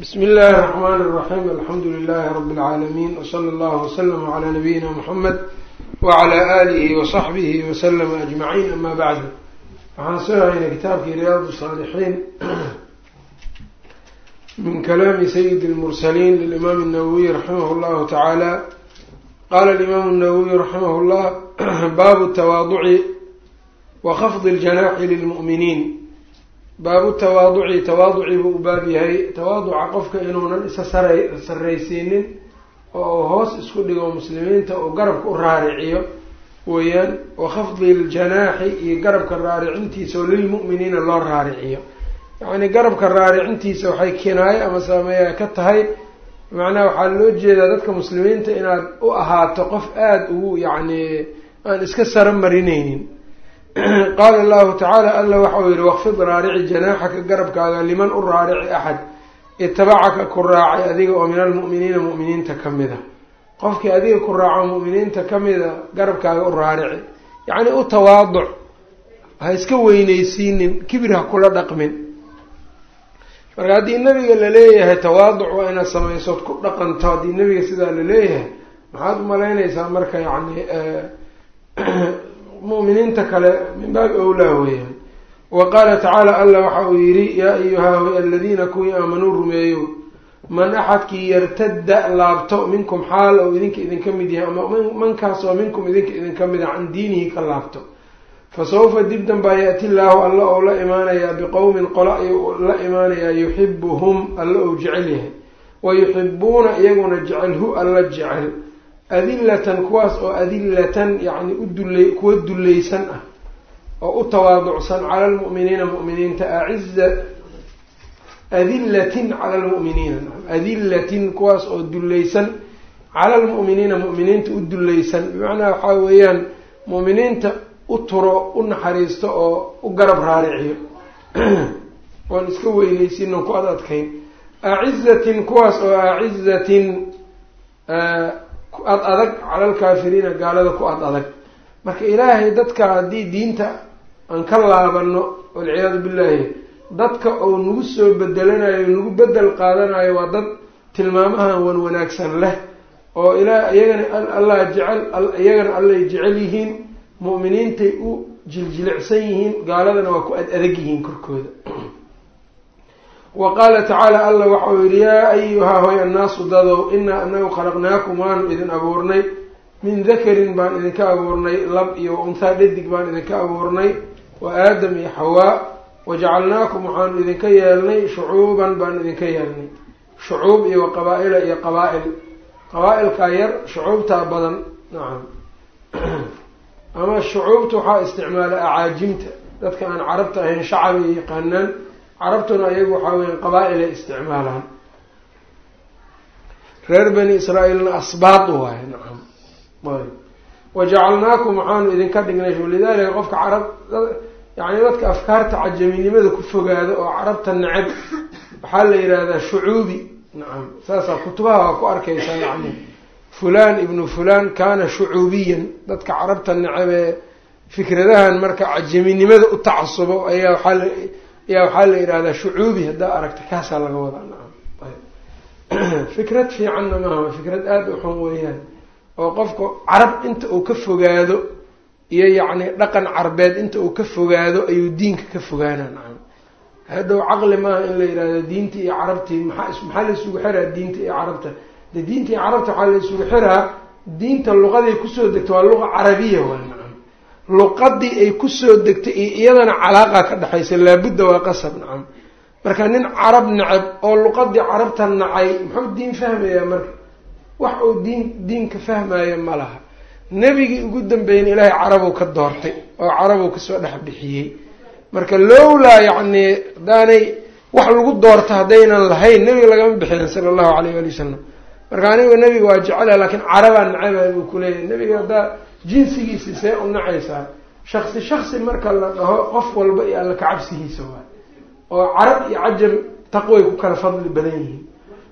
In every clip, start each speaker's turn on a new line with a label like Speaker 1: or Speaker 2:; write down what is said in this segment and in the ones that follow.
Speaker 1: bsm اllh الرحmn الرaحيم alxamdu لlh رb العaalمين وslى اllه وslm عlى نabiyina mحamed وعlى آlih وصaxbih وslm أجmaعin ama bعd waxaan soo haynay kitaabkii ryaad الصاalixiin min kalaami syid الmurslin lلimam النawwiي raximah اllahu taعaalى qala الimam النawwiي raximah اllah bab التwaaduci وkfd الجanaxi lلmؤminiin baabu tawaaduci tawaaduci buu u baab yahay. Tawaaduca qofka inuunan isa sara sarraysiinin oo hoos isku dhigo muslimiinta oo garabka u raariciyo weeyaan wa khafdi ljanaaxi iyo garabka raaricintiisa oo lilmu'miniina loo raariciyo. Yacni garabka raaricintiisa waxay kinaayo ama saameeya ka tahay macnaha waxaa loo jeedaa dadka muslimiinta inaad u ahaato qof aada ugu yacni aan iska saro marineynin qaala allahu tacaala alla waxau yihi waqfid raarici janaaxaka garabkaaga liman u raarici axad itabacaka ku raacay adiga oo min almu'miniina mu'miniinta ka mida qofkii adiga ku raaco mu'miniinta ka mida garabkaaga u raarici yacni u tawaaduc ha iska weyneysiinin kibir ha kula dhaqmin marka haddii nabiga la leeyahay tawaaduc waa inaad samaysood ku dhaqanto haddii nabiga sidaa la leeyahay maxaad umalaynaysaa marka yacni mu'miniinta kale min baabi owlaa weeyaan wa qaala tacaala alla waxa uu yidhi yaa ayuha aladiina kuwii aamanuu rumeeyo man axadkii yartadda laabto minkum xaal ou idinka idinka mid yahay ama mankaas oo minkum idinka idinka mid ah can diinihi ka laabto. Fa sawfa dib danbaa yaati llaahu alla ou la imaanayaa biqowmin qola ayuu la imaanayaa yuxibuhum alla ou jecel yahay. Wa yuxibuuna iyaguna jecelhu alla jecel adillatan kuwaas oo adillatan yacni u dullay kuwa dullaysan ah oo u tawaaducsan cala almu'miniina mu'miniinta aciza adillatin cala almu'miniina adillatin kuwaas oo dullaysan cala almu'miniina mu'miniinta u dullaysan bimacnaa waxaa weeyaan mu'miniinta u turo u naxariisto oo u garab raariciyo. Oon iska weyneysinon ku ad adkayn. Acizatin kuwaas oo acizatin ad adag cala alkaafiriina gaalada ku ad adag. Marka ilaahay dadka haddii diinta aan ka laabano walciyaadu billahi dadka oo nagu soo bedelanayo nagu bedel qaadanayo waa dad tilmaamahan wan wanaagsan leh oo ilaa iyagana allah jecel iyagana allay jecel yihiin mu'miniintay u jiljilicsan yihiin gaaladana waa ku ad adag yihiin korkooda wa qaala tacaala alla waxau yihi yaa ayuhaa hoy annaasu dadow inaa anagu khalaqnaakum waanu idin abuurnay. Min dakarin baan idinka abuurnay lab iyo unthaa dhadig baan idinka abuurnay. Wa aadam iyo xawaa wajacalnaakum waxaanu idinka yeelnay. Shucuuban baan idinka yeelnay. Shucuub iyo wa qabaa-ila iyo qabaa-il. Qabaa-ilkaa yar shucuubtaa badan nacam. Ama shucuubta waxaa isticmaala acaajimta. Dadka aan carabta ahayn shacab ay yaqaanaan carabtuna iyagu waxaa weya qabaa-ilay isticmaalaan. Reer bani israa'iilna asbaad waaye nacam. Ayb. Wajacalnaakum waxaanu idinka dhignay walidaalika qofka carab yacni dadka afkaarta cajaminimada ku fogaado oo carabta necab waxaa la yidhaahdaa shucuubi nacam. Saasaa kutubaha waa ku arkaysaa yacni fulaan ibnu fulaan kaana shucuubiyan. Dadka carabta necab ee fikradahan marka cajaminimada u tacasubo ayaa waxaa yaa waxaa la yidhahdaa shucuubi haddaa aragta kaasaa laga wadaa. Nacam fikrad fiicanna maaha fikrad aada u xun weeyaan. Oo qofka carab inta uu ka fogaado iyo yacni dhaqan carbeed inta uu ka fogaado ayuu diinka ka fogaana nacam hadhow caqli maaha in la yidhahdo diinta iyo carabtii maxaa maxaa la isugu xiraa diinta iyo carabta? De diinta iyo carabta waxaa la isugu xiraa diinta luqaday ku soo degto waa luqa carabiya waa nacam luqadii ay ku soo degtay iyo iyadana calaaqa ka dhexaysa laabudda waa qasab nacam. Marka nin carab nacab oo luqadii carabta nacay muxuu diin fahmayaa marka? Wax uu diin diinka fahmaayo ma laha. Nebigii ugu dambeeyana ilaahay carabuu ka doortay oo carabuu ka soo dhex bixiyey. Marka lowlaa yacni haddaanay wax lagu doorto haddaynan lahayn nebiga lagama bixinin sala allahu alayh ali wasalam marka anigu nebiga waa jecela laakiin carabaa nacaba buu kuleeyahay nebiga haddaa jinsigiisi see u nacaysaa shaksi shaksi marka la dhaho qof walba iyo alla kacabsigiisa waay oo carab iyo cajam taqway ku kala fadli badan yihiin.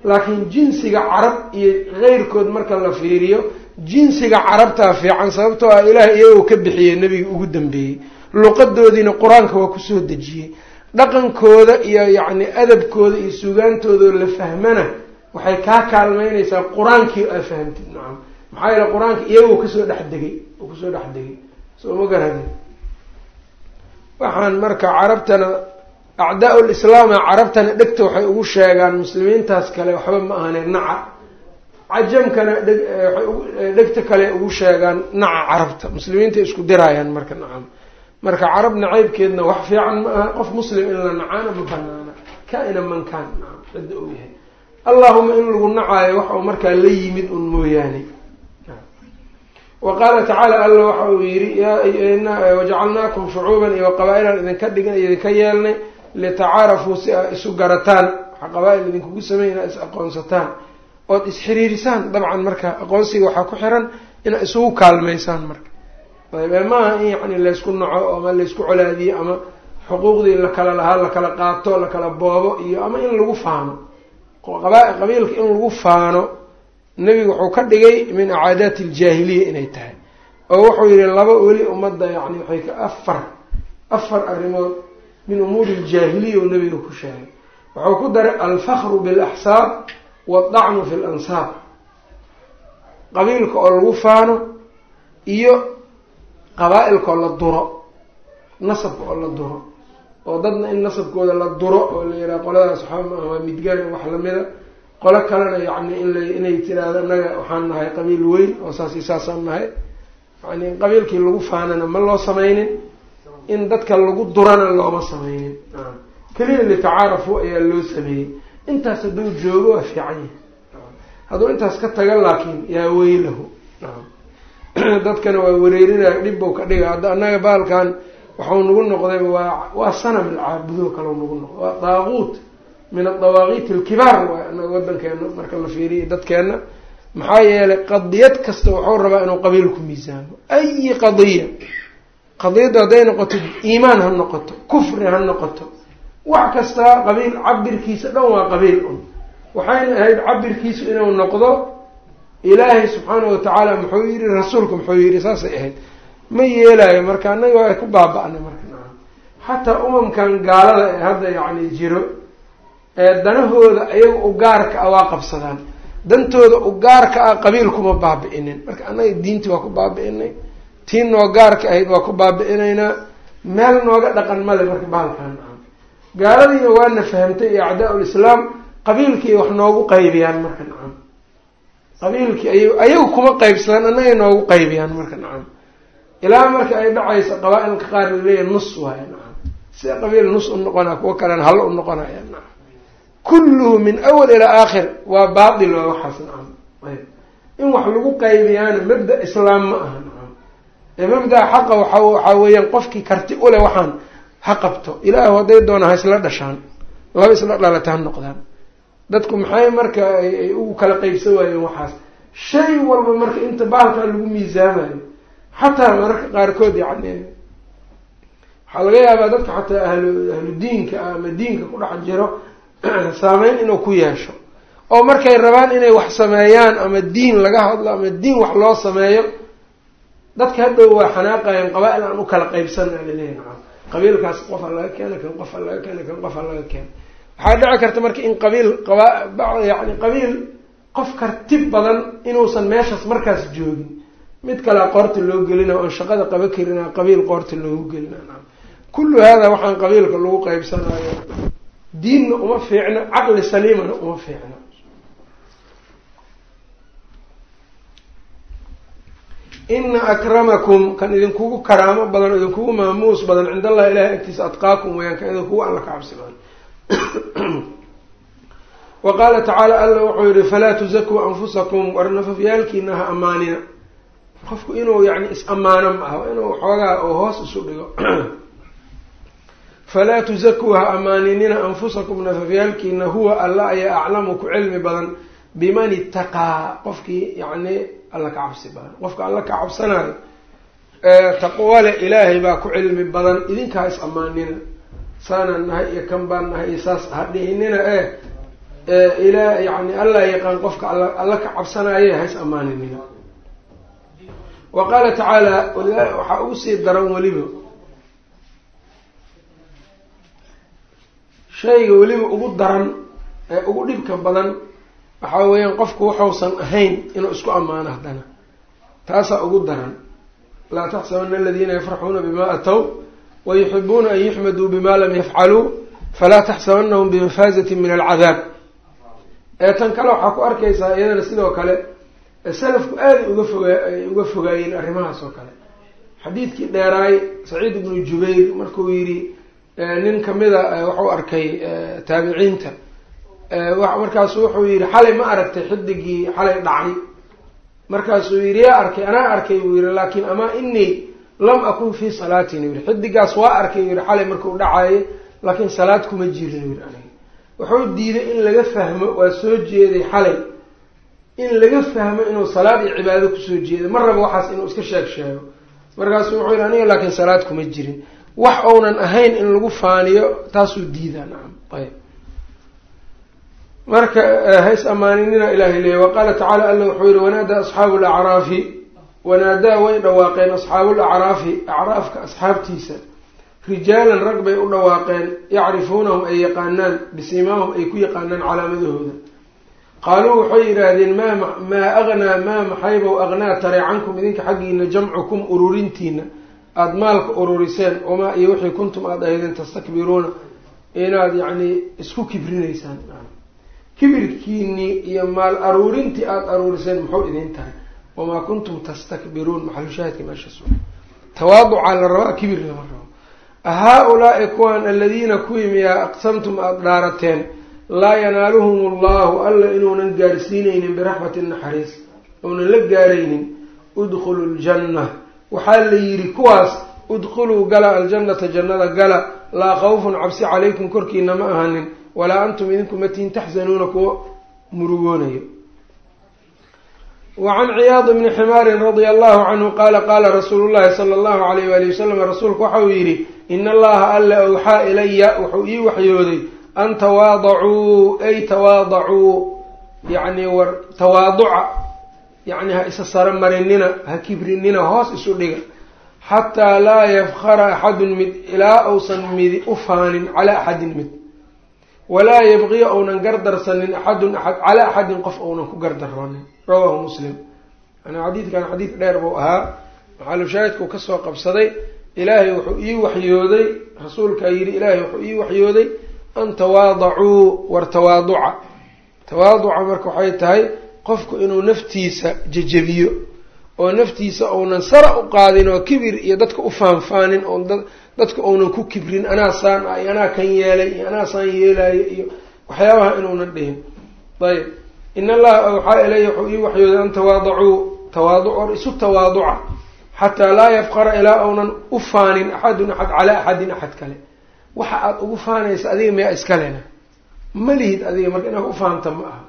Speaker 1: Laakiin jinsiga carab iyo keyrkood marka la fiiriyo jinsiga carabtaa fiican sababtoo ah ilaahay iyagoo ka bixiyey nebiga ugu dambeeyey. Luqadoodiina qur'aanka waa ku soo dejiyey. Dhaqankooda iyo yacni adabkooda iyo sugaantooda la fahmana waxay kaa kaalmeynaysaa qur'aankii aa fahamtid. Nacam maxaa yeele qur'aanka iyagoo ka soo dhex degay oo ku soo dhex degay. Soo ma garani. Waxaan marka carabtana acdaa lislaama carabtana dhegta waxay ugu sheegaan muslimiintaas kale waxba ma ahane naca. Cajamkana dheg waay dhegta kale ugu sheegaan naca carabta. Muslimiinta isku diraayaan marka nacam marka carab nacaybkeedna wax fiican ma aha qof muslim in la nacaana ma banaana. Ka-ina mankaan nacam cidda uu yahay. Allahuma in lagu nacaayo waxa uu markaa la yimid un mooyaane wa qaala tacaala alla waxa uu yihi wajacalnaakum shucuuban iyo qabaa-ilan idinka dhigan iyo idinka yeelnay litacaarafuu si aa isu garataan. Waxa qabaa-il idinkugu sameyn inaa is aqoonsataan. Ood isxiriirisaan dabcan marka aqoonsiga waxaa ku xiran inaa isugu kaalmaysaan marka. Ayb maaha in yacni laysku naco ama laysku colaadiyo ama xuquuqdii lakala lahaa lakala qaato lakala boobo iyo ama in lagu faano. Qabiilka in lagu faano nebigu wuxuu ka dhigay min acaadaati aljaahiliya inay tahay. Oo wuxuu yihi laba weli ummadda yani waxay ka afar afar arrimood min umuuri aljaahiliya oo nebiga ku sheegay. Wuxuu ku daray alfakru bilaxsaab waaldacnu fi lansaab qabiilka oo lagu faano iyo qabaa-ilka oo la duro nasabka oo la duro. Oo dadna in nasabkooda la duro oo la yidhaha qoladaas waxaa waa midgaan wax lamida qolo kalena in la inay tiraahdo annaga waxaan nahay qabiil weyn oo saas saasaan nahay. Yani qabiilkii lagu faanana ma loo sameynin in dadka lagu durana looma sameynin keliya litacaarafu ayaa loo sameeyey. Intaas hadduu joogo waa fiican yahay. Hadduu intaas ka taga laakiin yaa weylahu. Dadkana waa wareerinaya dhibbow ka dhiga. Hadda annaga baalkan waxau nagu noqday waa waa sanam alcaabudo kalau nagu noqday. Waa daaquut min adawaaqiit alkibaar waay anaga waddankeena marka la fiiriyo dadkeena maxaa yeelay qadiyad kasta wuxuu rabaa inuu qabiil ku miisaamo ayi qadiya? Qadiyaddu hadday noqoto iimaan ha noqoto kufri ha noqoto. Wax kastaa qabiil cabirkiisa dhan waa qabiil un. Waxayna ahayd cabirkiisu inuu noqdo ilaahay subxaana watacaala muxuu yihi rasuulku muxuu yihi saasay ahayd. Ma yeelayo marka annaga waa ku baaba-nay marka. Xataa umamkan gaalada ee hadda yacni jiro danahooda iyaga u gaarka ah waa qabsadaan. Dantooda u gaarka ah qabiil kuma baabi'inin. Marka annaga diintii waa ku baabi'inay tii noo gaarka ahayd waa ku baabi'inaynaa meel nooga dhaqan male marka bahalkan gaaladiina waana fahamtay iyo acdaa lislaam qabiilkii wax noogu qaybiyaan marka nacam. Qabiilkii ay ayagu kuma qaybsadaan annagay noogu qaybiyaan marka nacam. Ilaa marka ay dhacayso qabaa-ilka qaar la leeyahay nus waaya nacam. Sida qabiil nus u noqonaa kuwo kalena hal u noqonaya nacam kulluhu min awal ilaa aakhir. Waa baatil waa waxaas nacam in wax lagu qaybiyaana mabda islaam ma aha nacam mabdaa xaqa waxa waxaa weeyaan qofkii karti ule waxaan ha qabto. Ilaahu hadday doona ha isla dhashaan. Laba isla dhalata ha noqdaan. Dadku maxay marka ay ugu kala qeybsan waayeen waxaas? Shay walba marka inta bahalkaa lagu miisaamayo xataa mararka qaarkood yacni waxaa laga yaabaa dadka xataa ahlu ahlu diinka ama diinka ku dhex jiro saameyn inuu ku yeesho. Oo markay rabaan inay wax sameeyaan ama diin laga hadlo ama diin wax loo sameeyo dadka hadhow waa xanaaqayan qabaa-il aan u kala qeybsana laleeyahy nacam. Qabiilkaas qofa laga keena kan qofa laga keena kan qofa laga keena waxaa dhici karta marka in qabiil qaba yani qabiil qof karti badan inuusan meeshaas markaas joogin. Mid kalea qoorta loo gelina oon shaqada qaba karina qabiil qoorta loogu gelina nacam. Kullu haadaa waxaan qabiilka lagu qeybsanayo diinna uma fiicno caqli saliimana uma fiicno ina akramakum kan idinkugu karaamo badan o idinkugu maamuus badan cind allahi ilahay agtiisa adqaakum weyaan kan idinkugu alla ka cabsi badan wa qaala tacaala alla wuxuu yihi falaa tuzakuu anfusakum war nafafyaalkiina ha ammaanina. Qofku inuu yani is-ammaano ma aha inuu xoogaa oo hoos isu dhigo falaa tuzakuu ha ammaaninina anfusakum nafafyaalkiina huwa alla ayaa aclamu ku cilmi badan biman itaqaa qofkii yacni alla ka cabsi badan qofka alla ka cabsanayo taqwale ilaahay baa ku cilmi badan idinkaa is ammaanina saanaan nahay iyo kan baan nahay iyo saas ha dhihinina eh ilaa yani allaa yaqaan qofka alla alla ka cabsanaye ha is ammaaninina wa qaala tacaala waxaa ugu sii daran weliba shayga weliba ugu daran ee ugu dhibka badan waxaa weeyaan qofku waxausan ahayn inuu isku ammaano haddana. Taasaa ugu daran. Laa taxsabana aladiina yafraxuuna bima atow wayuxibuuna an yuxmaduu bima lam yafcaluu falaa taxsabanahum bimafaazatin min alcadaab. Ee tan kale waxaa ku arkaysaa iyadana sidoo kale salafku aaday uga fogaa ay uga fogaayeen arrimahaas oo kale. Xadiidkii dheeraay saciid ibnu jubayr markuu yidhi nin kamida waxuu arkay taabiciinta. Markaasu wuxuu yidhi xalay ma aragtay xidigii xalay dhacay. Markaasuu yidhi yaa arkay anaa arkay buu yihi laakin amaa inii lam akun fii salaatin yidhi. Xidigaas waa arkay yihi xalay markuu dhacaayo laakiin salaad kuma jirin yidhi aniga. Wuxuu diiday in laga fahmo waa soo jeeday xalay. In laga fahmo inuu salaad iyo cibaado ku soo jeeday ma raba waxaas inuu iska sheeg sheego. Markaasuu wuxuu yihi aniga laakiin salaad kuma jirin wax uunan ahayn in lagu faaniyo taasuu diidaa nacam. Ayb. Marka hays amaaninina ilahay leeyay waqaala tacaala alla wuxuu yihi wanaadaa asxaabu lacraafi wanaadaa way dhawaaqeen asxaabu lacraafi acraafka asxaabtiisa. Rijaalan rag bay u dhawaaqeen yacrifuunahum ay yaqaanaan bisimaahum ay ku yaqaanaan calaamadahooda qaaluu waxay yidhaahdeen maa agnaa maa maxaybow agnaa tare cankum idinka xaggiina jamcukum ururintiina aada maalka ururiseen wamaa iyo wixii kuntum aada ahaydeen tastakbiruuna inaad yacni isku kibrinaysaan kibirkiinii iyo maal aruurintii aada aruuriseen muxuu idin tahay. Wamaa kuntum tastakbiruun maxalushaahidka meeshaas tawaaducaa la rabaa kibir lama rabo. Ahaa-ulaai kuwan aladiina kuwii miyaa aqsamtum aada dhaarateen laa yanaaluhum allahu alla inuunan gaarsiinaynin biraxmatin naxariis. Uunan la gaaraynin udkhulu ljanna waxaa la yidhi kuwaas udkhuluu gala aljannata jannada gala laa khawfun cabsi calaykum korkiina ma ahanin walaa antum idinku matiin taxsanuuna kuwa murugoonayo wa can ciyaad bni ximaarin radia allahu canhu qaala qaala rasuulu llahi sala allahu alayh waali wasalam rasuulku waxa uu yidhi ina allaha alla awxaa ilaya wuxuu ii waxyooday an tawaadacuu ay tawaadacuu yacni war tawaaduca yacni ha isa saro marinina ha kibrinina hoos isu dhiga. Xataa laa yafkara axadun mid ilaa uusan midi u faanin calaa axadin mid. Walaa yabqiya ounan gardarsanin axadun axad calaa axadin qof ounan ku gardaroonin rawaahu muslim. Yani xadiidkan xadiid dheer buu ahaa. Maxalushaahidkuu ka soo qabsaday ilaahay wuxuu ii waxyooday rasuulkaa yidhi ilaahay wuxuu ii waxyooday an tawaadacuu war tawaaduca. Tawaaduca marka waxay tahay qofku inuu naftiisa jejebiyo oo naftiisa ounan sara u qaadin oo kibir iyo dadka u faanfaanin oo dadka ounan ku kibrin anaa saan ah iyo anaa kan yeelay iyo anaa saan yeelaayo iyo waxyaabaha inuunan dhihin. Ayb in allaha awxaa ilaya wuxuu ii waxyooday an tawaadacuu tawaadu or isu tawaaduca xataa laa yafqara ilaa ounan u faanin axadun axad calaa axadin axad kale. Waxa aada ugu faanaysa adiga miyaa iskalena ma lihid adiga marka inaad u faanta ma aha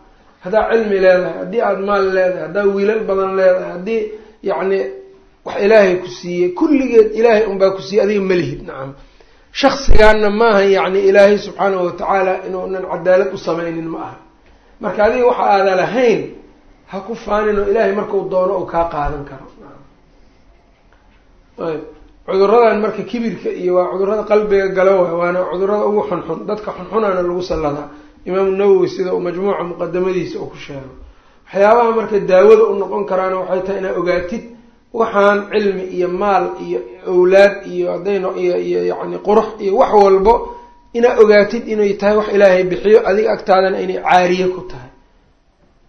Speaker 1: haddaa cilmi leedahay haddii aada maal leedahay haddaa wiilal badan leedahay haddii yacni wax ilaahay ku siiyey kulligeed ilaahay unbaa ku siiyey adiga ma lihid nacam. Shaksigaana maahan yacni ilaahay subxaanahu watacaala inuunan cadaalad u samaynin ma aha marka adiga waxa aada lahayn ha ku faanin oo ilaahay markau doono uu kaa qaadan karo cuduradan marka kibirka iyo waa cudurrada qalbiga gala waay waana cudurrada ugu xunxun dadka xunxunaana lagu salladaa imaamu nawowi sida uu majmuuca muqadamadiisa uu ku sheego. Waxyaabaha marka daawada u noqon karaana waxay tahay inaad ogaatid waxaan cilmi iyo maal iyo awlaad iyo haddayno iyo iyo yacni qurux iyo wax walbo inaad ogaatid inay tahay wax ilaahay bixiyo adiga agtaadana inay caariye ku tahay.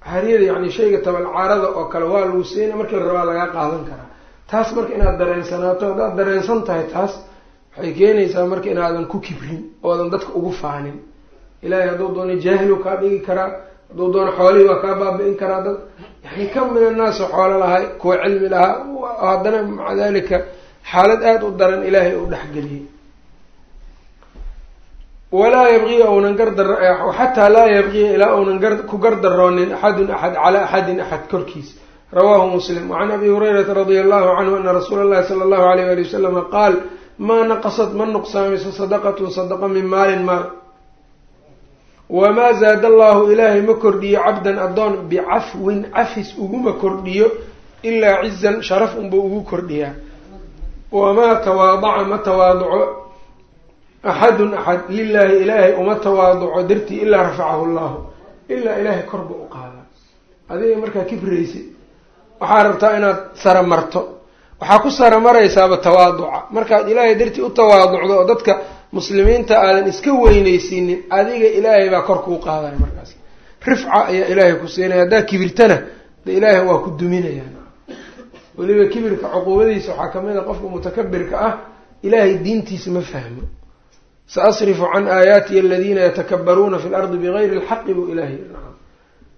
Speaker 1: Caariyada yacni shayga tabalcaarada oo kale waa lagu siina markii la rabaa lagaa qaadan karaa. Taas marka inaad dareensanaato haddaad dareensan tahay taas waxay keenaysaa marka inaadan ku kibrin oodan dadka ugu faanin ilahay hadduu doono jaahilu kaa dhigi karaa hadduu doono xoolihii waa kaa baabi'in karaa dad. Yani kam min annaasi xoolo lahay kuwa cilmi lahaa haddana maca dalika xaalad aada u daran ilaahay uu dhexgeliyey walaa yabqiya ounan gardar xataa laa yabqiya ilaa ounan ku gardaroonin axadun axad calaa axadin axad korkiis. Rawaahu muslim. Wacan abi hurayrata radia allahu canhu ana rasuula allahi sala allahu alayh ali wasalama qaal maa naqasad ma nuqsaamiso sadaqatun sadaqa min maalin maal wamaa zaada allahu ilaahay ma kordhiyo cabdan addoon bicafwin cafis uguma kordhiyo ilaa cizan sharaf unba ugu kordhiyaa. Wamaa tawaadaca ma tawaaduco axadun axad lilaahi ilaahay uma tawaaduco dartii ilaa rafacahu llahu ilaa ilaahay korba u qaadaa. Adiga markaa kibraysid waxaa rabtaa inaad sara marto waxaa ku sara maraysaaba tawaaduca. Markaad ilaahay dartii u tawaaducdo oo dadka muslimiinta aadan iska weynaysiinin adiga ilaahay baa kor kuu qaadaya markaas. Rifca ayaa ilaahay ku siinaya haddaa kibirtana de ilaahay waa ku duminayaa weliba kibirka cuquubadiisa waxaa ka mid a qofka mutakabirka ah ilaahay diintiisa ma fahmo. Saasrifu can aayaatiy aladiina yatakabaruuna fi lardi bigayri lxaqi buu ilaahay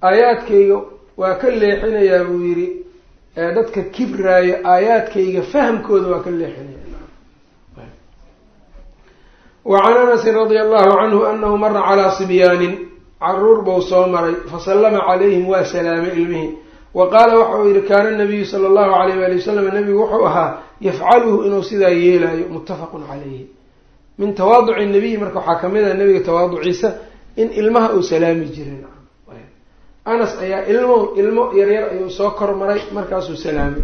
Speaker 1: aayaadkayga waa ka leexinayaa buu yidhi dadka kibraayo aayaadkayga fahamkooda waa ka leexinaya wa can anasin radia allahu canhu anahu mara calaa sibyaanin carruur buu soo maray fasallama calayhim waa salaamay ilmihii. Wa qaala waxa uu yihi kaana nabiyu sala allahu alayh waali wasalam nabigu wuxuu ahaa yafcaluhu inuu sidaa yeelaayo muttafaqun calayhi. Min tawaaduci nabiyi marka waxaa ka mid ah nabiga tawaaduciisa in ilmaha uu salaami jiray. Anas ayaa ilmo ilmo yaryar ayuu soo kormaray markaasuu salaamay.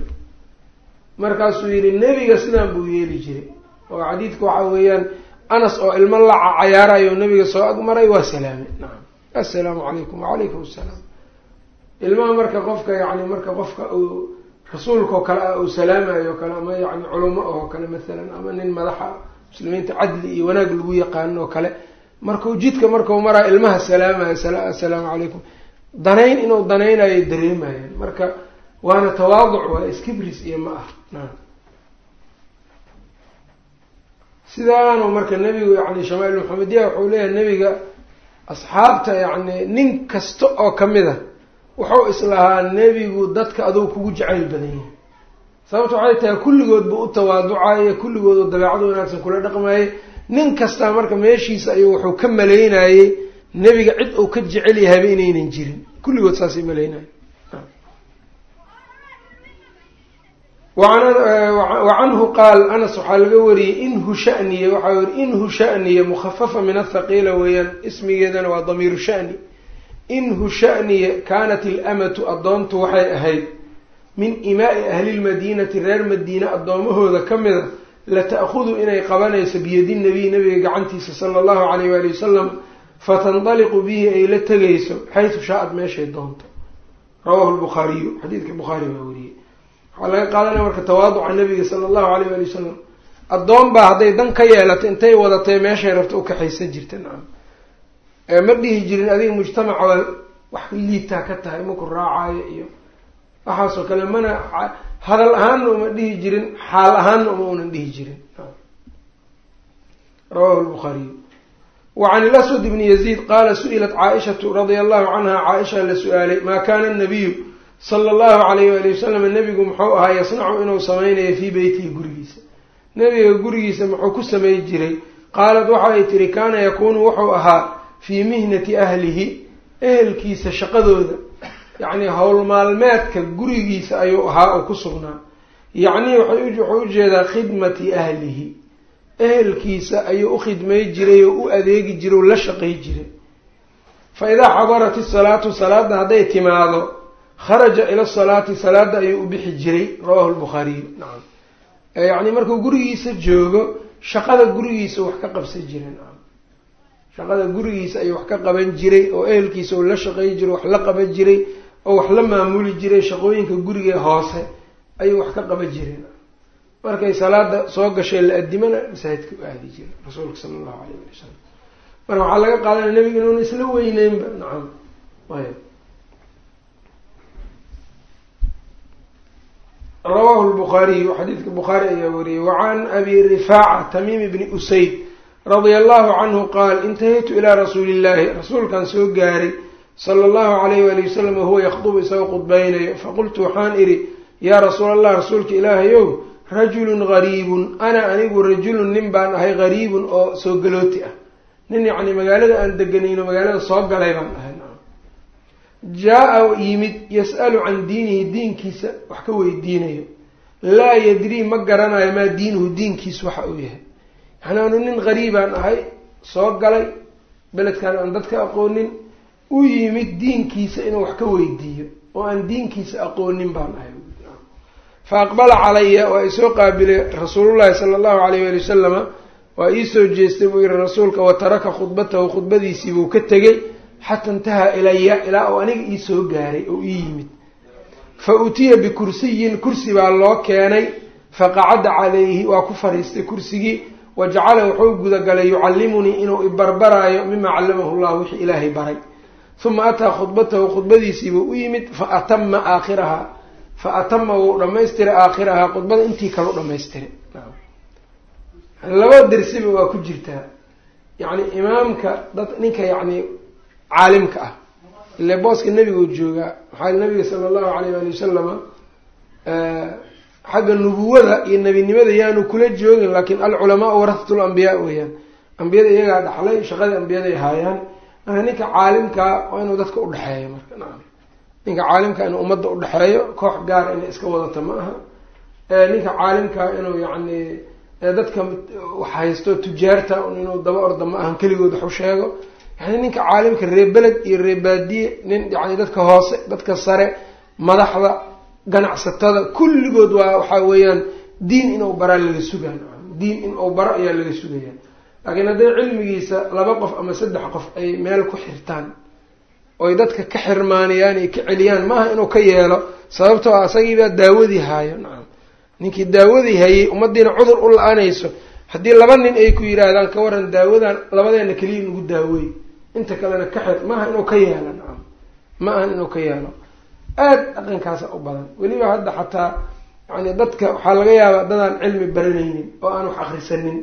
Speaker 1: Markaasuu yihi nebiga sidaan buu yeeli jiray. Oo xadiidka waxa weeyaan anas oo ilmo laca cayaarayo nabiga soo agmaray waa salaamay nacam assalaamu calaykum wacalaykum assalaam ilmaha marka qofka yani marka qofka uu rasuulka oo kale ah uu salaamayo o kale ama yani culamo oo kale mathalan ama nin madaxa muslimiinta cadli iyo wanaag lagu yaqaano oo kale markuu jidka markau maraa ilmaha salaamayo assalaamu calaykum. Danayn inuu danaynayo dareemayaan marka waana tawaaduc waa iskibris iyo ma ah. Naam sidaanu marka nebigu yani shamaail maxamediya wuxuu leeyahay nebiga asxaabta yacni nin kasta oo ka mid a wuxuu islahaa nebigu dadka aduu kugu jacayl badan yahay. Sababta waxay tahay kulligoodba u tawaaducaye kulligoodu dabeecado wanaagsan kula dhaqmaye nin kastaa marka meeshiisa ayuu wuxuu ka malaynayey nebiga cid uu ka jecel yahayba inaynan jirin. Kulligood saasay malaynaye wa canhu qaal anas waxaa laga wariyey inhu shaniye waxaa yiri inhu shaniye mukhafafa min athaqiila weeyaan ismigeedana waa damiiru shani. Inhu shaniye kaanat ilamatu addoontu waxay ahayd min imaai ahli lmadiinati reer madiine addoomahooda ka mida lata'khudu inay qabanayso biyadi nabiy nabiga gacantiisa sala allahu calayh waali wasalam fatandaliqu bihi ay la tegayso xaysu shaa-ad meeshay doonto. Rawahu lbukhaariyu xadiidka bukhaari baa wariyey waxaa laga qaadanaya marka tawaaduca nabiga sala allahu alayh waali wasalam addoon baa hadday dan ka yeelato intay wadatay meeshay rabto u kaxaysan jirta nacam ma dhihi jirin adiga mujtamaca wax liitaa ka tahay maku raacayo iyo waxaasoo kale mana hadal ahaanna uma dhihi jirin xaal ahaanna uma unan dhihi jirin rawahu lbukhaariyu wa can ilaswad ibni yaziid qaala su'ilat caaishatu radia allahu canha caaisha la su'aalay maa kaana anabiyu sala allahu calayh waali wasalam nebigu muxuu ahaa yasnacu inuu sameynayo fii beytihi gurigiisa. Nebiga gurigiisa muxuu ku samey jiray. Qaalat waxay tihi kaana yakuunu wuxuu ahaa fii mihnati ahlihi ehelkiisa shaqadooda. Yacnii howl maalmeedka gurigiisa ayuu ahaa oo ku sugnaa. Yacnii wuxuu u jeedaa khidmati ahlihi. Ehelkiisa ayuu u khidmay jiray oo u adeegi jiray oo la shaqay jiray. Fa idaa xadarat isalaatu salaadda hadday timaado kharaja ila salaati salaada ayuu u bixi jiray rawahu lbukhaariyu nacam yacni markuu gurigiisa joogo shaqada gurigiisa wax ka qabsan jiray nacam shaqada gurigiisa ayuu wax ka qaban jiray oo ehelkiisa uu la shaqay jiray wax la qaban jiray oo wax la maamuli jiray shaqooyinka guriga hoose ayuu wax ka qaban jiray markay salaada soo gashay la adimana masaajidka u aadi jiray rasuulka sala allahu alayh ali wasalam marka waxaa laga qaadanaya nebiga inuuna isla weyneynba nacam ayb rawahu lbukhaariyu xadiidka bukhaari ayaa wariyey. Wacan abi rifaaca tamiim bni usayd radia allahu canhu qaal intahaytu ilaa rasuuli illahi rasuulkan soo gaaray sala allahu alayh waali wasalam wahuwa yakdubu isagoo khudbaynayo. Faqultu waxaan idhi yaa rasuul allah rasuulka ilaahayow rajulun gariibun. Ana anigu rajulun nin baan ahay gariibun oo soo galooti ah. Nin yacni magaalada aan deganayno magaalada soo galay baan ahay jaa-a yimid yas'alu can diinihi diinkiisa wax ka weydiinayo laa yadrii ma garanayo maa diinuhu diinkiisu waxa uu yahay yani anu nin gariibaan ahay soo galay beledkan aan dadka aqoonin u yimid diinkiisa inuu wax ka weydiiyo oo aan diinkiisa aqoonin baan ahay fa aqbala calaya waa isoo qaabilay rasuulullahi sala allahu alayh wali wasalama waa iisoo jeestay buu yihi rasuulka wa taraka khudbatahu khudbadiisii buu ka tegey xata intahaa ilaya ilaa uu aniga iisoo gaaray oo ii yimid. Fa utiya bikursiyin kursi baa loo keenay. Faqacada calayhi waa ku fadhiistay kursigii. Wa jacala wuxuu gudagalay yucallimunii inuu ibarbaraayo mima callamahu llah wixii ilaahay baray. Uma ataa khudbatahu khudbadiisiibuu u yimid fa atama aakhirahaa fa atama wuu dhamaystiray aakhirahaa khudbada intii kale u dhamaystiray laba dersiba waa ku jirtaa. Yacni imaamka dad ninka yacni caalimka ah. Ile booska nebiguu joogaa maxaa nabiga sala allahu alayh ali wasalama xagga nubuwada iyo nebinimada yaanu kula joogin laakiin alculamaau warahatul ambiyaa weeyaan. Ambiyada iyagaa dhaxlay shaqadii ambiyaday haayaan. Marka ninka caalimkaa waa inuu dadka udhexeeyo marka nacam. Ninka caalimka inuu ummadda udhexeeyo koox gaara inay iska wadata ma aha. Ninka caalimkaa inuu yacni dadka wax haysto tujaarta inuu daba orda ma ahan keligood wax u sheego yani ninka caalimka reer beled iyo reer baadiye nin yani dadka hoose dadka sare madaxda ganacsatada kulligood waa waxaa weeyaan diin inuu baraa laga sugaa diin inuu baro ayaa laga sugaya. Laakiin hadday cilmigiisa laba qof ama saddex qof ay meel ku xirtaan oy dadka ka xirmaaniyaan iyo ka celiyaan maaha inuu ka yeelo sababtoo ah isagiibaa daawadii haayo. Nacam ninkii daawadii hayay ummaddiina cudur u la-anayso haddii laba nin ay ku yidhaahdaan ka waran daawadan labadeena keliya nagu daawey inta kalena ka xir maaha inuu ka yeelo nacam ma ahan inuu ka yeelo. Aada dhaqankaasa u badan. Weliba hadda xataa yani dadka waxaa laga yaabaa dadaan cilmi baranaynin oo aan wax akrisanin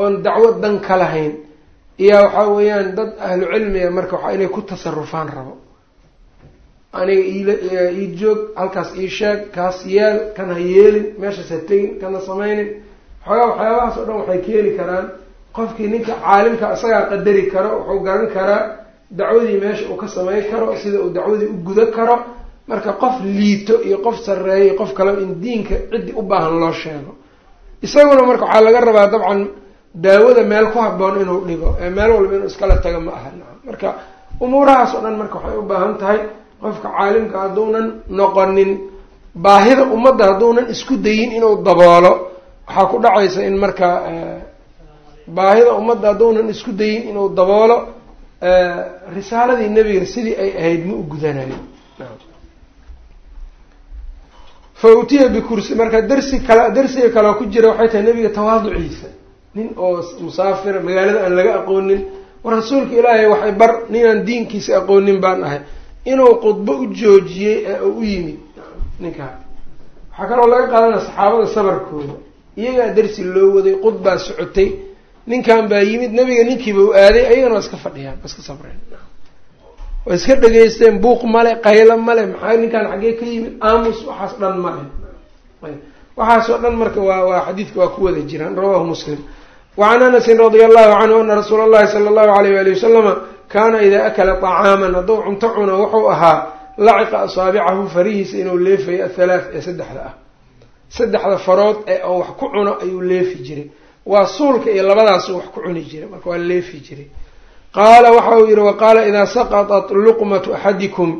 Speaker 1: oon dacwo dan ka lahayn. Iyaa waxaa weeyaan dad ahlu cilmiga marka waxa inay ku tasarufaan rabo. Aniga ii joog halkaas ii sheeg kaas yeel kan ha yeelin meeshaas ha tegin kana samaynin. Xoogaa waxyaabahaas oo dhan waxay keeni karaan qofkii ninka caalimka isagaa qadari karo wuxuu garan karaa dacwadii meesha uu ka samayn karo sida uu dacwadii u guda karo. Marka qof liito iyo qof sarreeyo qof kaleba in diinka ciddi u baahan loo sheego. Isaguna marka waxaa laga rabaa dabcan daawada meel ku haboon inuu dhigo ee meel walba inuu iskala tago ma aha. Nacam marka umuurahaas oo dhan marka waxay u baahan tahay qofka caalimka hadduunan noqonin baahida ummadda hadduunan isku dayin inuu daboolo. Waxaa ku dhacaysa in marka baahida ummadda hadduunan isku dayin inuu daboolo risaaladii nebiga sidii ay ahayd ma u gudanayo fa utiya bikursi marka darsi kale darsiga kaleo ku jira waxay tahay nebiga tawaaduciisa. Nin oo musaafira magaalada aan laga aqoonin. War rasuulka ilaahay waxay bar ninaan diinkiisa aqoonin baan ahay. Inuu khudbo u joojiyey ee u yimid ninkaa waxaa kaloo laga qaadanaya saxaabada sabarkooda. Iyagaa darsi loo waday khudbaa socotay ninkan baa yimid nabiga ninkiiba u aaday ayagana waa iska fadhiyaan waa iska sabreen. Waa iska dhegaysteen buuq male qaylo male maxaa ninkaan xaggee ka yimid aamus waxaas dhan male waxaasoo dhan marka waa waa xadiidka waa ku wada jiraan rawahu muslim. Wacan anasin radia allahu canhu ana rasuula allahi sala allahu alayh wali wasalama kaana idaa akala طacaaman hadduu cunto cuno wuxuu ahaa laciqa asaabicahu farihiisa inuu leefayo athalaat ee saddexda ah. Saddexda farood ee oo wax ku cuno ayuu leefi jiray waa suulka iyo labadaasu wax ku cuni jiray marka waa leefi jiray. Qaala waxa uu yihi waqaala idaa saqaطat luqmatu axadikum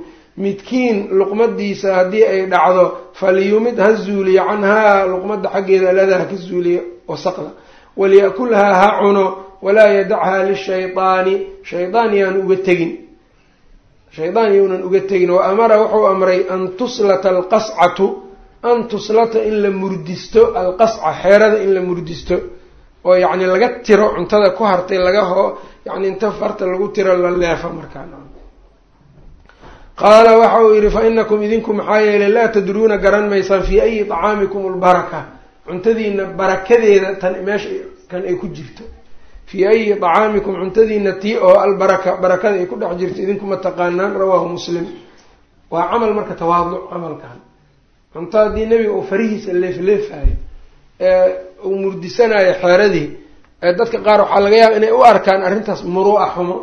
Speaker 1: midkiin luqmadiisa haddii ay dhacdo faliyumid ha zuuliyo canhaa luqmada xaggeeda alada ha ka zuuliyo wasaqda walyakulhaa ha cuno walaa yadachaa lishaydaani shaydaan yaanu uga tegin. Shaydaan yownan uga tegin. Wa amara wuxuu amray an tuslata alqascatu an tuslata in la murdisto alqasca xeerada in la murdisto oo yacni laga tiro cuntada ku hartay laga hoo yani inta farta lagu tiro la leefo markaa qaala waxa uu yihi fa inakum idinku maxaa yeelay laa tadruuna garan maysaan fii ayi طacaamikum lbaraka cuntadiina barakadeeda tan meesha ay ku jirto. Fii ayi طacaamikum cuntadiina tii oo albaraka barakada ay ku dhex jirto idinkuma taqaanaan rawaahu muslim. Waa camal marka tawaaduc camalkan. Cunto haddii nebiga uu farihiisa leefleefayo ee uu murdisanayo xeeradii dadka qaar waxaa laga yaaba inay u arkaan arrintaas muruu'a xumo.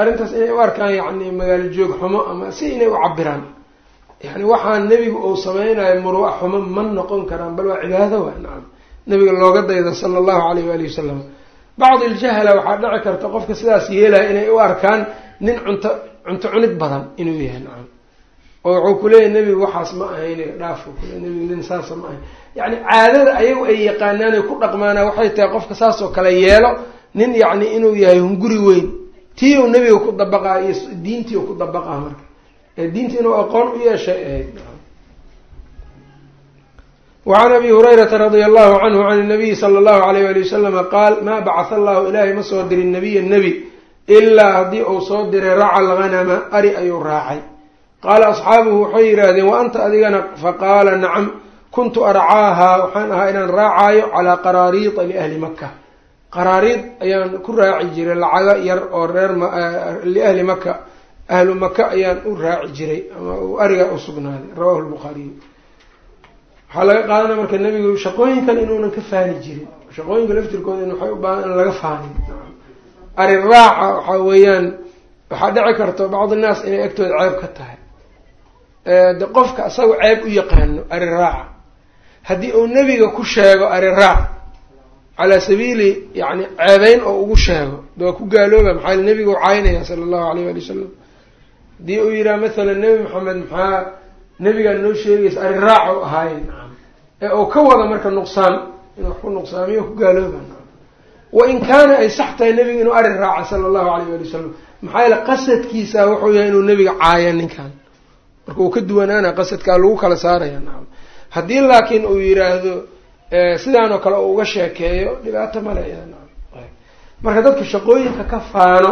Speaker 1: Arrintaas inay u arkaan yacni magaalo joog xumo ama si inay u cabiraan yani waxaan nebigu uu sameynayo muruu'a xumo ma noqon karaan bal waa cibaado waa nacam nabiga looga dayda sala allahu alayh waalihi wasalam bacdi iljahala waxaa dhici karta qofka sidaas yeelaya inay u arkaan nin cunto cunto cunid badan inuu yahay. Nacam oo wuxuu kuleeyahy nebigu waxaas ma ahayn dhaaf kule nebigu saasa ma ahayn yacni caadada ayagu ay yaqaanaan ku dhaqmaana waxay tahay qofka saas oo kale yeelo nin yacni inuu yahay hunguri weyn. Tii uu nebiga ku dabaqaa iyo diintii ku dabaqaa marka. Ee diintii inuu aqoon u yeeshay ahayd wacan abi hurayrata radia allahu canhu can inabiyi sala allahu alayh ali wasalama qaal maa bacatha allahu ilaahay ma soo dirin nabiya nebi ilaa haddii uu soo diray raca alghanama ari ayuu raacay qaala asxaabuhu waxay yidhaahdeen wa anta adigana faqaala nacam kuntu arcaahaa waxaan ahaa inaan raacaayo calaa qaraariida liahli maka qaraariid ayaan ku raaci jiray lacago yar oo reer liahli maka ahlu maka ayaan u raaci jiray ama uu ariga u sugnaaday rawahu lbukhaariyu waxaa laga qaadanaya marka nebigu shaqooyinkan inuunan ka faani jirin shaqooyinka laftirkooda in waxay u baahan in laga faanin ari raaca waxaa weeyaan waxaa dhici karto bacdi naas inay agtooda ceeb ka tahay de qofka isaga ceeb u yaqaano ari raaca haddii uu nebiga ku sheego ari raac. Calaa sabiili yani ceebeyn oo ugu sheego. De ku gaalooba maxaa nebiga u caynaya sala allahu alayh ali wasalam haddii uu yidhaha mathalan nebi maxamed maxaa nebigaa noo sheegaysa ari raac u ahaaye ee uu ka wada marka nuqsaan inuu wax ku nuqsaamiyo ku gaalooba. Wain kaana ay sax tahay nebiga inuu ari raaca sala allahu alayh ali wasalam maxaa yeele qasadkiisa wuxuu yahay inuu nebiga caaya ninkan marka uu ka duwanaana qasadkaa lagu kala saaraya nacam haddii laakiin uu yiraahdo sidaan oo kale uu uga sheekeeyo dhibaato male iyada nacam marka dadka shaqooyinka ka faano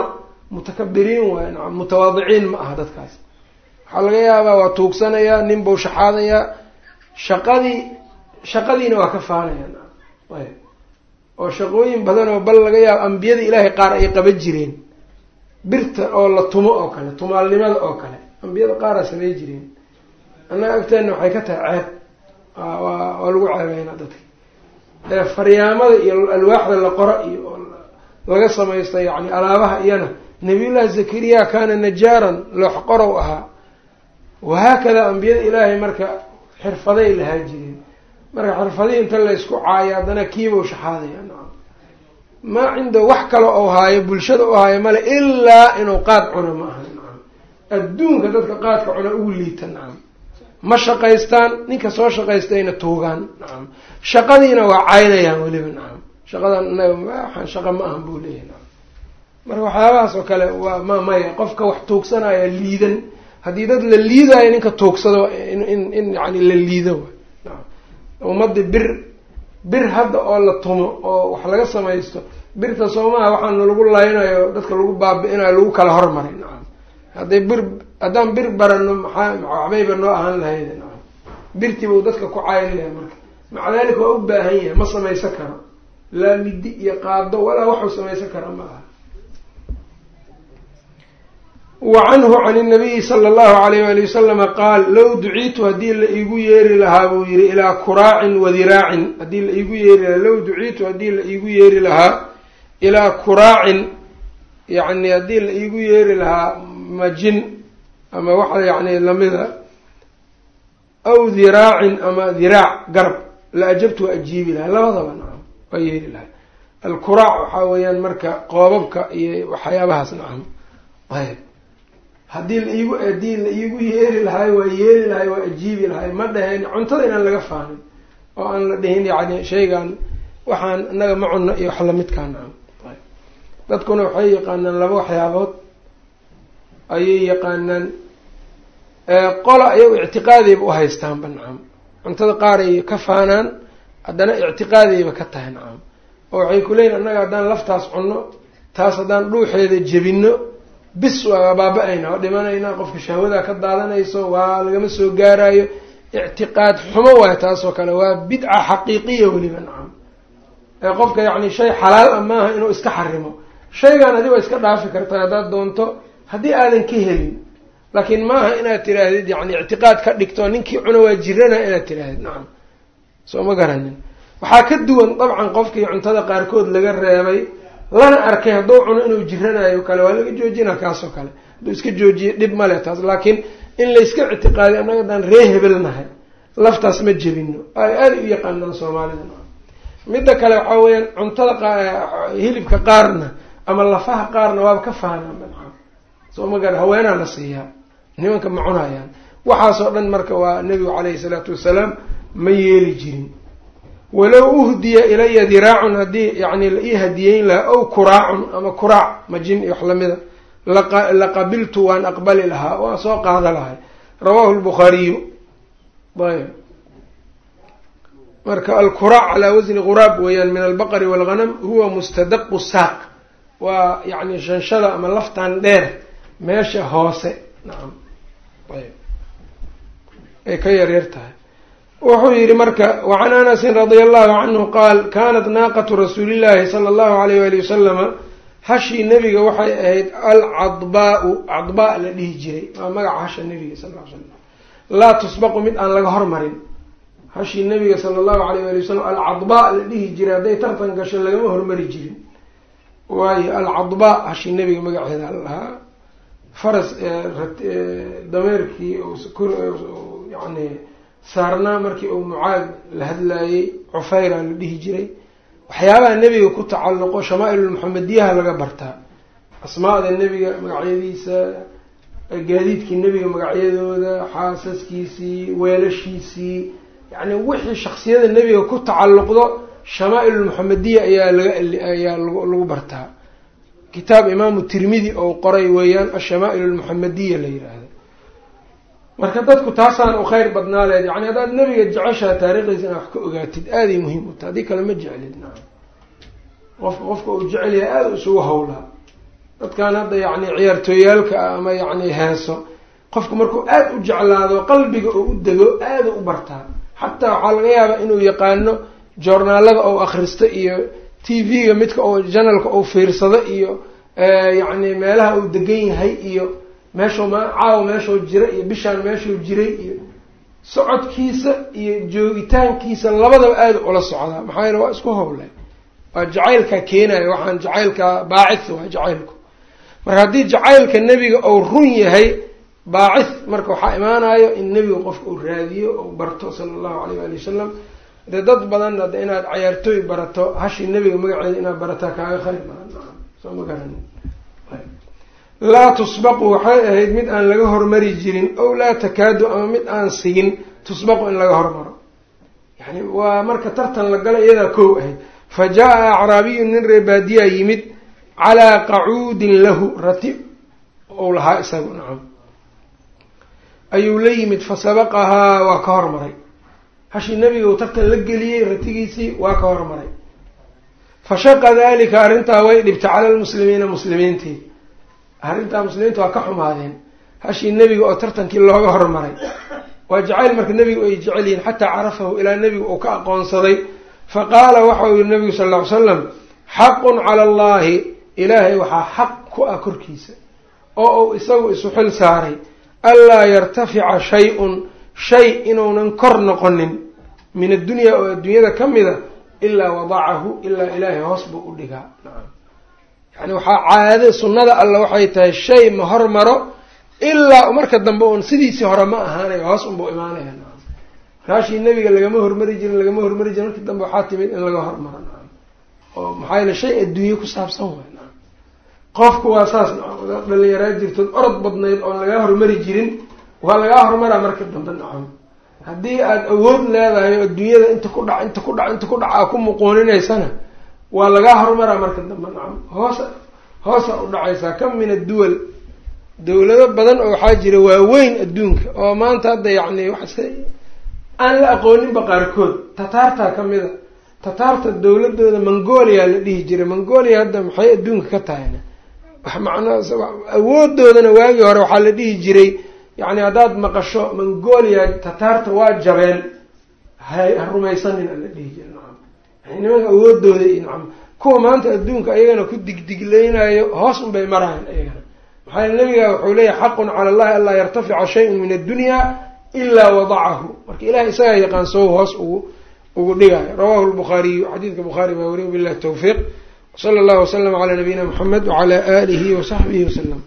Speaker 1: mutakabiriin waayo nacam mutawaadiciin ma aha dadkaas. Waxaa laga yaabaa waa tuugsanayaa nin buu shaxaadayaa shaqadii shaqadiina waa ka faanaya. Nacam ayb. Oo shaqooyin badan oo bal laga yaabo ambiyada ilaahay qaar ay qaban jireen. Birta oo la tumo oo kale tumaalnimada oo kale ambiyada qaaraa samey jireen annaga agteenna waxay ka tahay ceeb. Waa lagu ceebeynaa dadka. Faryaamada iyo alwaaxda la qoro iyo laga samaysta yani alaabaha iyana nabiyullahi zakariya kaana najaaran loox qorow ahaa. Wahaakada ambiyada ilaahay marka xirfaday lahaa jireen marka xirfadihii inta laysku caayo haddana kiibau shaxaadaya nacam. Maa cinda wax kale oo haayo bulshada u haayo male ilaa inuu qaad cuno ma aha adduunka dadka qaadka cuna ugu liita nacam ma shaqaystaan ninka soo shaqaystayna tuugaan nacam shaqadiina waa caynayaan weliba nacam shaqadan inaga waxaan shaqa ma ahan buu leeyahay nacam marka waxyaabahaas oo kale waa ma maya qofka wax tuugsanaya liidan. Haddii dad la liidaayo ninka tuugsado in in yani la liido nacam ummadda bir bir hadda oo la tumo oo wax laga samaysto birta soomaha waxaana lagu laynayo dadka lagu baabi'inayo lagu kala hormaray nacam hadday bir haddaan bir barano maxaa waxbayba noo ahaan lahayd. Nacam birtiibuu dadka ku caynaya marka. Maca daalika waa u baahan yahay ma samaysan karo. Laa midi iyo qaado walaa waxuu samaysan kara ma aha. Wa canhu can inabiyi sala allahu alayh ali wasalama qaal low duciitu haddii la iigu yeeri lahaa buu yihi ilaa kuraacin wadiraacin haddii la iigu yeeri lahaa low duciitu haddii la iigu yeeri lahaa ilaa kuraacin yacni haddii la iigu yeeri lahaa majin ama waxa yacni lamida aw diraacin ama diraac garab la ajabtu waa ajiibi lahaa labadaba nacam waa yeeri lahaa. Alkuraac waxaa weeyaan marka qoobabka iyo waxyaabahaas nacam. Ayb. Haddii la iigu haddii la iigu yeeri lahaay waa yeeri lahay waa ajiibi lahay ma dhaheen cuntada inaan laga faanin oo aan la dhihin yacni shaygan waxaan inaga ma cunno iyo wax lamidkaa nacam. Dadkuna waxay yaqaanaan laba waxyaabood ayay yaqaanaan qola ayagu ictiqaadayba u haystaanba nacam cuntada qaar ay ka faanaan haddana ictiqaadayba ka tahay nacam oo waxay ku leeyihiin annaga haddaan laftaas cunno taas haddaan dhuuxeeda jebino bis waa baaba-ayna waa dhimanaynaa qofka shahwadaa ka daadanayso waa lagama soo gaarayo ictiqaad xumo waay taasoo kale waa bidca xaqiiqiya weliba nacam qofka yacni shay xalaal ah maaha inuu iska xarimo. Shaygan adi waa iska dhaafi kartaa haddaad doonto haddii aadan ka helin laakiin maaha inaad tiraahdid yani ictiqaad ka dhigto ninkii cuna waa jirana inaad tiraahdid nacam soo ma garanin. Waxaa ka duwan dabcan qofkii cuntada qaarkood laga reebay lana arkay hadduu cuno inuu jiranayo kale waa laga joojina kaasoo kale. Hadduu iska joojiye dhib male taas laakiin in layska ictiqaadiy annaga daan ree hebelnahay laftaas ma jebino ay aada u yaqaanaan soomaalida midda kale waxaa weeyaan cuntada hilibka qaarna ama lafaha qaarna waaba ka faanaan soo ma gara haweenaa la siiyaa nimanka ma cunayaan. Waxaasoo dhan marka waa nebigu calayhi salaatu wasalaam ma yeeli jirin. Walow uhdiya ilaya diraacun haddii yani la ii hadiyeyn lahaa ow kuraacun ama kuraac majin iyo wax lamida laqabiltu waan aqbali lahaa waan soo qaada lahay rawahu lbukhaariyu ayb marka alkuraac calaa wasni quraab weeyaan min albaqri waalghanam huwa mustadaqu saaq. Waa yani shanshada ama laftan dheer meesha hoose nacam ayb ay ka yaryar tahay. Wuxuu yihi marka wacan anasin radia allahu canhu qaal kanat naaqatu rasuulillahi sala allahu alayh wali wasalama hashii nebiga waxay ahayd alcadbaau cadbaa la dhihi jiray. Waa magaca hasha nebiga sal l slam laa tusbaqu mid aan laga hormarin. Hashii nebiga sala allahu alayh wali wasalam alcadbaa la dhihi jiray hadday tartan gasho lagama hormari jirin. Waayo alcadbaa hashii nebiga magaceeda lahaa faras dameerkii yani saarnaa markii uu mucaad la hadlaayey cufayra la dhihi jiray. Waxyaabaha nebiga ku tacalluqo shamaailulmuxamediyaha laga bartaa asmaada nebiga magacyadiisa gaadiidkii nebiga magacyadooda xaasaskiisii weelashiisii yacni wixii shaksiyada nebiga ku tacalluqdo shamaailulmuxamediya ayaa laga ayaa lagu bartaa kitaab imaamu tirmidi ou qoray weeyaan ashamaail almuxamediya la yidhaahdo marka dadku taasaan u kheyr badnaa leed yani haddaad nebiga jeceshaha taariikhdiisa inaad wax ka ogaatid aaday muhiim u tahay. Haddii kale ma jeclid na qofka qofka uu jecel yahay aada isugu hawlaa. Dadkan hadda yacni ciyaartooyaalka ah ama yacni heeso qofku markuu aada u jeclaado qalbiga oo u dego aada u bartaa. Xataa waxaa laga yaabaa inuu yaqaano joornaalada ou akhristo iyo t v-ga midka oo janalka uu fiirsado iyo yacni meelaha uu degan yahay iyo meeshuu ma caawa meeshuu jira iyo bishaan meeshuu jiray iyo socodkiisa iyo joogitaankiisa labadaba aada ula socdaa. Maxaa yeele waa isku howle waa jacaylkaa keenayo waxaan jacaylkaa baacith waa jacaylku. Marka haddii jacaylka nebiga uu run yahay baacith marka waxaa imaanayo in nebiga qofka uu raadiyo ou barto sala allahu alayh waali wasalam dee dad badan hadda inaad cayaartooy barato hashii nebiga magaceeda inaad barataa kaaga khayr badan soo ma garanin. Laa tusbaqu waxay ahayd mid aan laga hormari jirin ow laa takaadu ama mid aan sigin tusbaqu in laga hormaro. Yani waa marka tartan la gala iyadaa kow ahayd. Fa jaa-a acraabiyun nin reebaadiyaa yimid calaa qacuudin lahu. Rati ou lahaa isagu nacam. Ayuu la yimid fa sabaqahaa waa ka hormaray hashii nebiga uu tartan la geliyey ratigiisii waa ka hormaray. Fa shaqa dalika arrintaa way dhibtay cala lmuslimiina muslimiintii. Arrintaa muslimiinta waa ka xumaadeen. Hashii nebiga oo tartankii looga hormaray. Waa jacayl marka nebigu ay jecel yihiin xataa carafahu ilaa nebigu uu ka aqoonsaday. Fa qaala waxa uu yihi nabigu sal ll ly slam xaqun cala allahi ilaahay waxaa xaq ku ah korkiisa oo uu isagu isu xil saaray. Anlaa yartafica shay-un shay inuunan kor noqonin min addunyaa oo adduunyada ka mida ilaa wadacahu ilaa ilaahay hoos buu u dhigaa. Yani waxaa caado sunnada alla waxay tahay shay ma hormaro ilaa marka dambe uun sidiisii hore ma ahaanayo hoos unbuu imaanaya. Nacam raashii nebiga lagama hormari jirin lagama hormari jirin markii dambe waxaa timid in laga hormaro. Oo maxaa yeele shay adduunye ku saabsan waay. Qofku waa saas dhalinyaraa jirtood orod badnayd oon lagaa hormari jirin waa lagaa hormaraa marka dambe nacam haddii aada awood leedahay oo adduunyada inta ku dhac inta ku dhac inta ku dhac aa ku muquuninaysana waa lagaa horumaraa marka dambe. Nacam hoos hoosa u dhacaysaa. Kam min adduwal. Dawlado badan oo waxaa jira waaweyn adduunka oo maanta hadda yacni wax iska aan la aqooninba qaarkood. Tataartaa ka mid a tataarta dawladooda mongolia la dhihi jiray. Mongolia hadda maxay adduunka ka tahayna. Wax macnaa awoodoodana waagii hore waxaa la dhihi jiray yacni haddaad maqasho mongolia tataarta waa jabeen ha rumaysanin a la dhihi jiray nacam. Nimanka awoodooda iyo nacam. Kuwa maanta adduunka ayagana ku digdigleynayo hoos unbay marahayn ayagana. Maxaa nabiga wuxuu leeyahy xaqun cala allahi anlaa yartafica shayun min addunya ilaa wadacahu marka ilahay isagaa yaqaan sow hoos ugu ugu dhigayo. Rawahu lbukhaariyu xadiidka bukhaari baa weriy billahi tawfiiq. Wsala allahu waslama calaa nabiyina muxamed wacala aalihi wasaxbihi wasalam